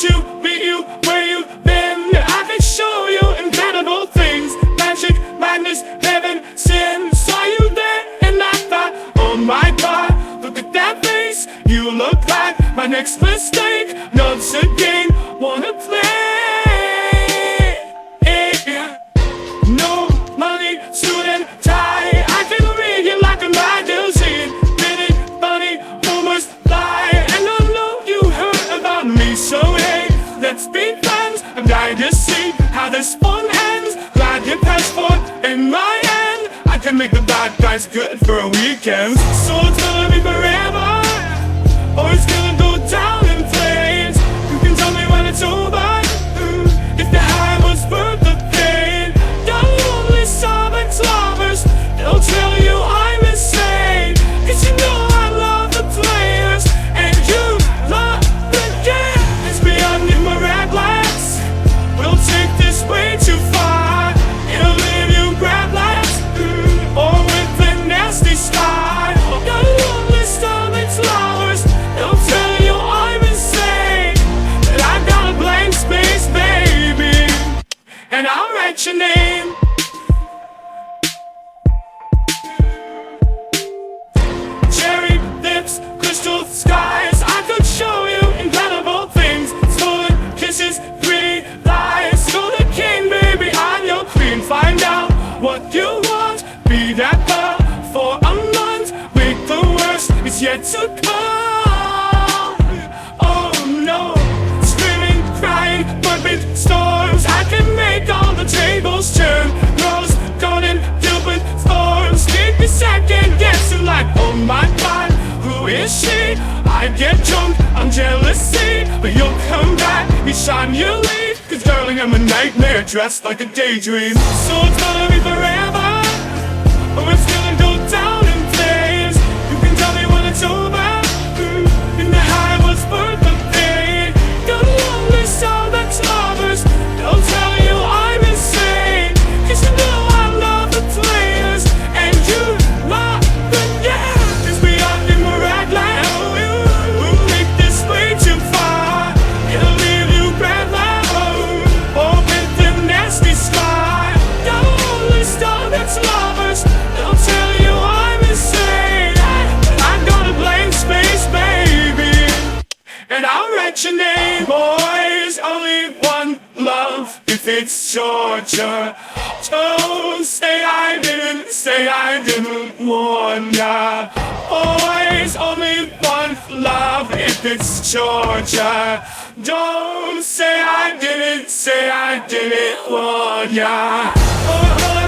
It's you, you, where you been? I can show you incredible things. Magic, madness, heaven, sin. Saw you there and I thought, oh my god Look at that face, you look like my next mistake. Once again, wanna play. Your passport in my hand. I can make the bad guys good for a weekend. So it's gonna be forever. Or it's your name. vibe on my mind. Who is she? I get drunk I'm jealousy, but you'll come back each time you leave. Cause darling, I'm a nightmare dressed like a daydream. So it's gonna be forever, but we're still. What's your name, boys? Only one love if it's Georgia. Don't say I didn't, say I didn't warn ya. Boys, only one love if it's Georgia. Don't say I didn't, say I didn't warn ya. Oh,